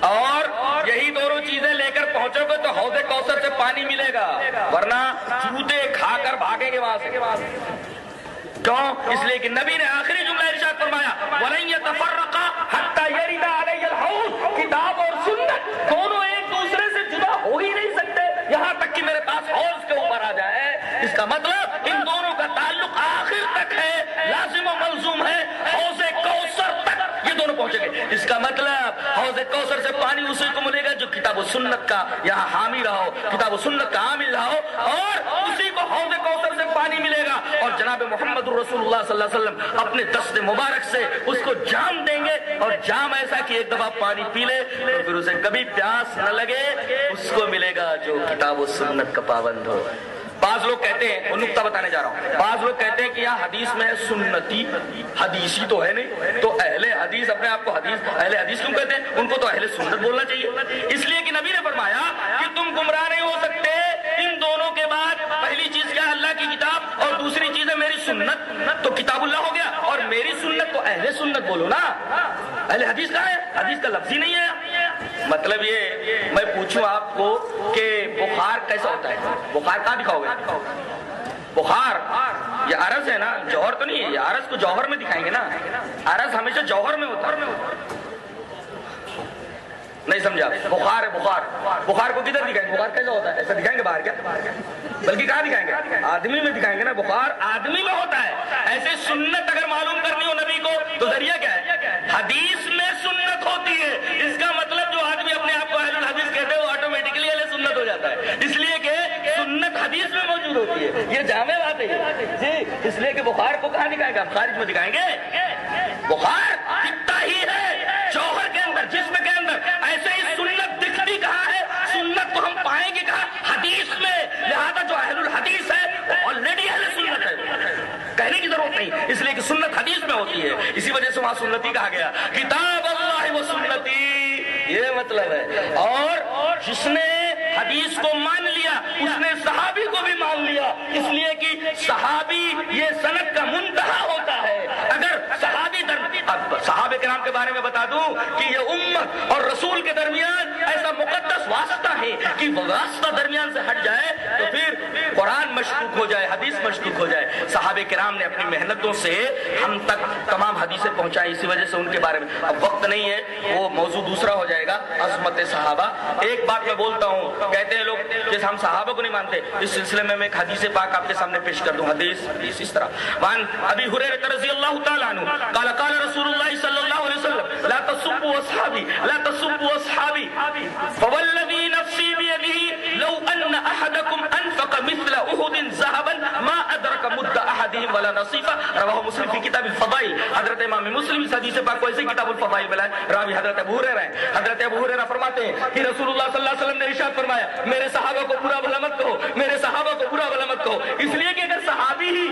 اور یہی دونوں چیزیں لے کر پہنچو گے تو حوض کوثر سے پانی ملے گا۔ ورنہ جوتے کھا کر بھاگیں گے وہاں سے۔ کیوں؟ اس لیے کہ نبی نے آخری جملہ ارشاد فرمایا، وَلَن يَتَفَرَّقَا حَتَّى يَرِدَ عَلَيَّ الْحَوْض۔ کتاب اور سنت دونوں ایک دوسرے سے جدا ہو ہی نہیں سکتے۔ یہاں تک کہ میرے پاس حوض کے اوپر آ جائے۔ اس کا مطلب و ہے حوض کوثر تک، یہ دونوں پہنچے گے اس کا مطلب حوض کوثر سے پانی اسی کو ملے گا جو کتاب و سنت کا یہاں حامی رہا ہو، کتاب و سنت کا عامل رہا ہو، اور اسی کو حوض کوثر سے پانی ملے گا۔ اور جناب محمد الرسول اللہ صلی اللہ علیہ وسلم اپنے دست مبارک سے اس کو جام دیں گے، اور جام ایسا کہ ایک دفعہ پانی پی لے اور پھر اسے کبھی پیاس نہ لگے، اس کو ملے گا جو کتاب و سنت کا پابند ہو۔ بعض لوگ کہتے ہیں، وہ نقطہ بتانے جا رہا ہوں۔ بعض لوگ کہتے ہیں کہ یہاں حدیث میں سنتی، حدیثی تو ہے نہیں۔ تو اہل حدیث اپنے آپ کو حدیث، اہل حدیث کیوں کہتے ہیں؟ ان کو تو اہل سنت بولنا چاہیے۔ اس لیے کہ نبی نے فرمایا کہ تم گمراہ نہیں ہو سکتے۔ ان دونوں کے بعد پہلی چیز کیا؟ اللہ کی کتاب اور دوسری چیز ہے میری سنت۔ تو کتاب اللہ ہو گیا۔ اور میری سنت تو اہل سنت بولو نا۔ اہل حدیث کہاں ہے؟ حدیث کا لفظ ہی نہیں ہے۔ مطلب یہ میں پوچھوں آپ کو کہ بخار کیسا ہوتا ہے؟ بخار کہاں دکھاؤ گے؟ بخار؟ یہ عرض ہے نا، جوہر تو نہیں ہے یہ عرض کو جوہر میں دکھائیں گے نا۔ عرض ہمیشہ جوہر میں ہوتا ہے۔ نہیں سمجھا بخار ہے، بخار۔ بخار کو کدھر دکھائیں گے؟ بخار کیسا ہوتا ہے؟ ایسا دکھائیں گے باہر کیا؟ بلکہ کہاں دکھائیں گے؟ آدمی میں دکھائیں گے نا۔ بخار آدمی میں ہوتا ہے۔ ایسے سنت اگر معلوم کرنی ہو نبی کو تو ذریعہ کیا ہے؟ حدیث ہوتی ہے۔ یہ جامع بات ہے۔ جی اس لیے کہ بخار کو کہاں نکائے گے ہم خارج میں دکھائیں گے۔ بخار کتا ہی ہے۔ شوہر کے اندر، جسم کے اندر۔ ایسے ہی سنت دکھتی کہاں ہے؟ سنت کو ہم پائیں گے کہاں؟ حدیث میں۔ لہذا جو اہل الحدیث ہے، وہ آلریڈی اہل سنت ہے کہنے کی ضرورت نہیں۔ اس لیے کہ سنت حدیث میں ہوتی ہے۔ اسی وجہ سے وہاں سنتی کہا گیا۔ کتاب اللہ و سنتی۔ یہ مطلب ہے۔ اور جس نے حدیث کو مان لیا، اس نے صحابی کو بھی مان لیا۔ اس لیے کہ صحابی یہ سنت کا منتہا ہوتا ہے۔ اب صحابہ کرام کے بارے میں بتا دوں کہ یہ امت اور رسول کے درمیان ایسا مقدس واسطہ ہے کہ واسطہ درمیان سے ہٹ جائے تو پھر قرآن مشکوک ہو جائے، حدیث مشکوک ہو جائے۔ صحابہ کرام نے اپنی محنتوں سے ہم تک تمام حدیثیں پہنچائی، اسی وجہ سے ان کے بارے میں۔ اب وقت نہیں ہے، وہ موضوع دوسرا ہو جائے گا، عظمت صحابہ۔ ایک بات میں بولتا ہوں، کہتے ہیں لوگ، جیسے ہم صحابہ کو نہیں مانتے، اس سلسلے میں میں ایک حدیث پاک آپ کے سامنے پیش کر دوں، حدیث حدیث اس طرح۔ وان ابی حریرہ رضی اللہ تعالی عنہ، قال قال رسول رسول اللہ صلی اللہ علیہ وسلم لا تسبوا اصحابي لا تسبوا اصحابي فوالذي نفسي بيده لو ان احدكم انفق مثل احد ذهبا ما ادرك مد احدهم ولا نصیفا رواہ مسلم فی کتاب الفضائل. حضرت امام مسلم اس حدیث پاک کو ایسے کتاب الفضائل بلائے. راوی حضرت ابو ہریرہ ہیں حضرت ابو ہریرہ فرماتے ہیں کہ رسول اللہ صلی اللہ علیہ وسلم نے ارشاد فرمایا، میرے صحابہ کو برا بھلا مت کہو، میرے صحابہ کو برا بھلا مت کہو۔ اس لیے کہ اگر صحابی ہی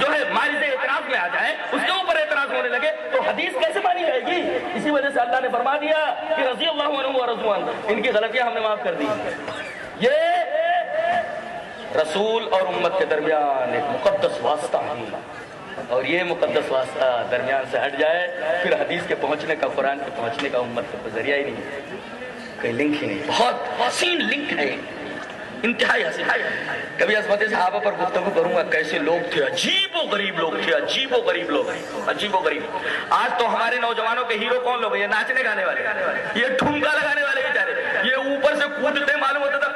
جو ہے مارد اعتراض میں آ جائے، اس کے اوپر اعتراض ہونے لگے، تو حدیث کیسے مانی جائے گی؟ اسی وجہ سے اللہ نے فرما دیا کہ رضی اللہ عنہ و رضوان، ان کی غلطیاں ہم نے معاف کر دی۔ یہ رسول اور امت کے درمیان ایک مقدس واسطہ ہے اور یہ مقدس واسطہ درمیان سے ہٹ جائے، پھر حدیث کے پہنچنے کا، قرآن کے پہنچنے کا، امت کا ذریعہ ہی نہیں کوئی لنک ہی نہیں۔ بہت حسین لنک ہے۔ انتہائی حسین۔ کبھی عظمت صحابہ پر گفتگو کروں گا، کیسے لوگ تھے؟ عجیب و غریب لوگ تھے، عجیب و غریب لوگ عجیب و غریب۔ آج تو ہمارے نوجوانوں کے ہیرو کون لوگ ہیں؟ یہ ناچنے گانے والے۔ یہ ٹھمکا لگانے والے بیچارے۔ یہ اوپر سے کودتے معلوم ہوتا تھا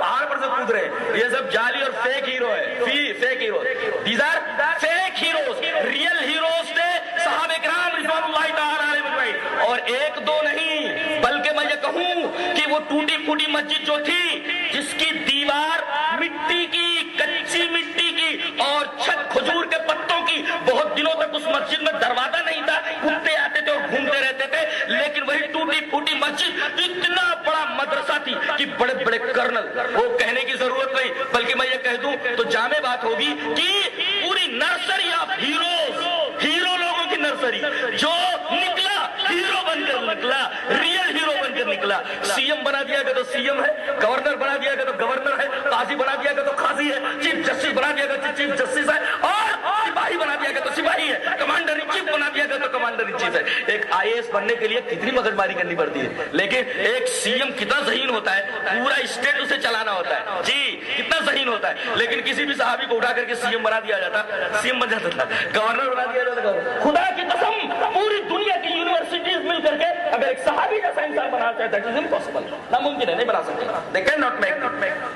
کود رہے یہ سب جعلی اور فیک ہیرو ہے۔ Fake hero these are fake heroes real heroes تھے صحابہ کرام رضوان اللہ تعالی علیہ اور ایک دو نہیں، بلکہ میں یہ کہوں کہ وہ ٹوٹی پھوٹی مسجد جو تھی، جس کی دیوار مٹی کی، کچی مٹی کی اور چھت کھجور کے پتوں کی۔ بہت دنوں تک اس مسجد میں دروازہ نہیں تھا، کتے آتے تھے اور گھومتے رہتے تھے، لیکن وہی ٹوٹی پھوٹی مسجد اتنا بڑا مدرسہ تھی کہ بڑے بڑے کرنل، وہ کہنے کی ضرورت نہیں، بلکہ میں یہ کہہ دوں، تو جامع بات ہوگی کہ پوری نرسری آف ہیروز ہیرو لوگوں کی نرسری، جو نکلا، ہیرو بن کر نکلا ریئل ہیرو بن کر نکلا۔ سی ایم بنا دیا گیا تو سی ایم ہے گورنر بنا دیا گیا تو گورنر ہے، قاضی بنا دیا گیا تو قاضی ہے چیف جسٹس بنا دیا گیا تو چیف جسٹس ہے، اور سپاہی بنا دیا گیا تو سپاہی ہے کمانڈر چیف بنا دیا گیا تو کمانڈر ان چیف ہے۔ ایک آئی ایس بننے کے لیے کتنی مغز ماری کرنی پڑتی ہے۔ لیکن ایک سی ایم کتنا ذہین ہوتا ہے، پورا اسٹیٹ اسے چلانا ہوتا ہے۔ جی کتنا ذہین ہوتا ہے۔ لیکن کسی بھی صحابی کو اٹھا کر کے سی ایم بنا دیا جاتا، سی ایم بن جاتا۔ تھا گورنر بنا دیا جاتا۔ خدا کی قسم، پوری دنیا کی یونیورسٹیز مل کر کے اگر ایک صحابی جیسا انسان بنا چاہتا ہے ناممکن ہے، نہیں بنا سکتے they cannot make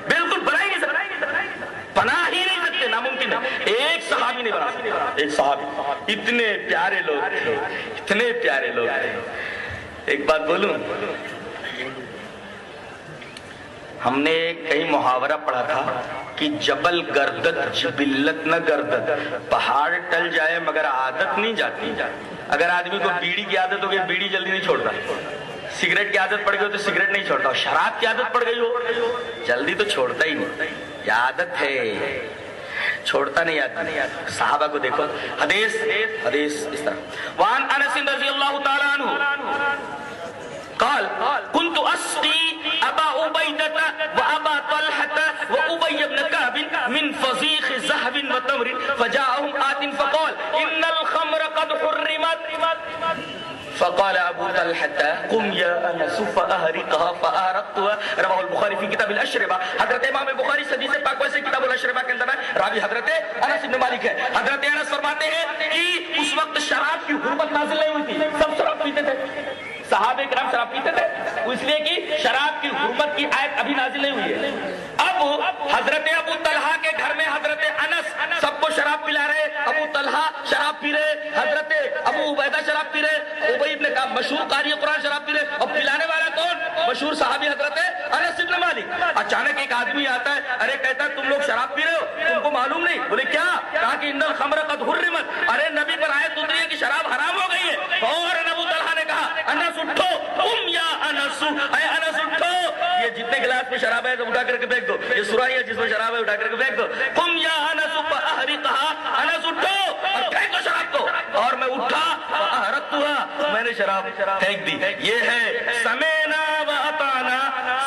بالکل بنا ہی نہیں سکتے بنا ہی نہیں سکتے ناممکن ہے ایک صحابی نہیں بنا سکتے ایک صحابی اتنے پیارے لوگ تھے اتنے پیارے لوگ۔ تھے ایک بات بولوں؟ ہم نے کئی محاورہ پڑھا تھا کہ جبل گردت، جبلت نہ گردت۔ پہاڑ ٹل جائے مگر عادت نہیں جاتی۔ اگر آدمی کو بیڑی کی عادت ہو گئی بیڑی جلدی نہیں چھوڑتا، سگریٹ کی عادت پڑ گئی ہو تو سگریٹ نہیں چھوڑتا شراب کی عادت پڑ گئی ہو، جلدی تو چھوڑتا ہی نہیں۔ یہ عادت ہے۔ چھوڑتا نہیں آتا صحابہ کو دیکھو۔ حدیث حدیث اس طرح۔ وان انس رضی اللہ تعالی عنہ۔ قال كنت اسقي ابا عبيده وابا طلحه وابي بن كعب من فضيخ ذهب وتمر فجاءهم آت فقال، ان الخمر قد حرمت. فقال ابو طلحه قم يا انس فاهرقها فارقتها رواه البخاري في كتاب الاشربه حضرت امام بخاری حدیث پاک ویسے کتاب الاشربہ کے اندر ہے. راوی حضرت انس بن مالک ہے. حضرت انس فرماتے ہیں کہ اس وقت شراب کی حرمت نازل نہیں ہوئی تھی. سب شراب پیتے تھے. صحابہ کرام شراب پیتے تھے. اس لیے کہ شراب کی حرمت کی آیت ابھی نازل نہیں ہوئی ہے. اب حضرت ابو طلحہ کے گھر میں حضرت انس سب کو شراب پلا رہے ابو طلحہ شراب پی رہے حضرت ابو عبیدہ شراب پی رہے ابئی ابن کعب مشہور قاری قرآن شراب پی رہے اور پلانے والا کون؟ مشہور صحابی حضرت ہے انس ابن مالک، اچانک ایک آدمی آتا ہے، ارے کہتا ہے، تم لوگ شراب پی رہے ہو؟ تم کو معلوم نہیں؟ بولے، کیا؟ کہا کہ ان الخمر قد حرمت ارے نبی پر آیت اتری ہے کہ شراب حرام ہو گئی ہے۔ اور ابو طلحہ نے کہا انس، اٹھو۔ تم یا انس؟ اے انس، اٹھو۔ یہ جتنے گلاس میں شراب ہے، اٹھا کر کے پھینک دو۔ یہ سرائی ہے، جس میں شراب ہے، اٹھا کر کے پھینک دو۔ تم یا انس اہری انس، اٹھو۔ اور میں اٹھا حرت ہوا۔ میں نے شراب پھینک دی۔ یہ ہے، سمینا و اطانا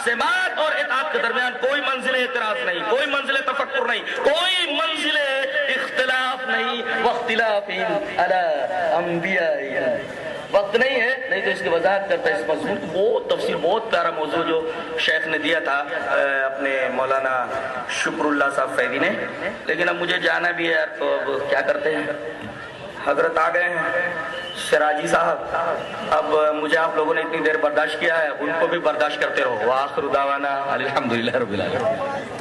سماعت اور اطاعت کے درمیان کوئی منزل اعتراض نہیں، کوئی منزل تفکر نہیں، کوئی منزل اختلاف نہیں۔ واختلاف انبیاء وقت نہیں ہے، نہیں تو اس کی وضاحت کرتا ہے اس مضمون کو بہت، تفصیل بہت پیارا موضوع جو شیخ نے دیا تھا اپنے مولانا شکر اللہ صاحب فیدی نے۔ لیکن اب مجھے جانا بھی ہے یار تو اب کیا کرتے ہیں؟ حضرت آ گئے ہیں۔ سراجی صاحب، اب مجھے آپ لوگوں نے اتنی دیر برداشت کیا ہے، ان کو بھی برداشت کرتے رہو۔ آخر دعوانا الحمدللہ رب العالمین۔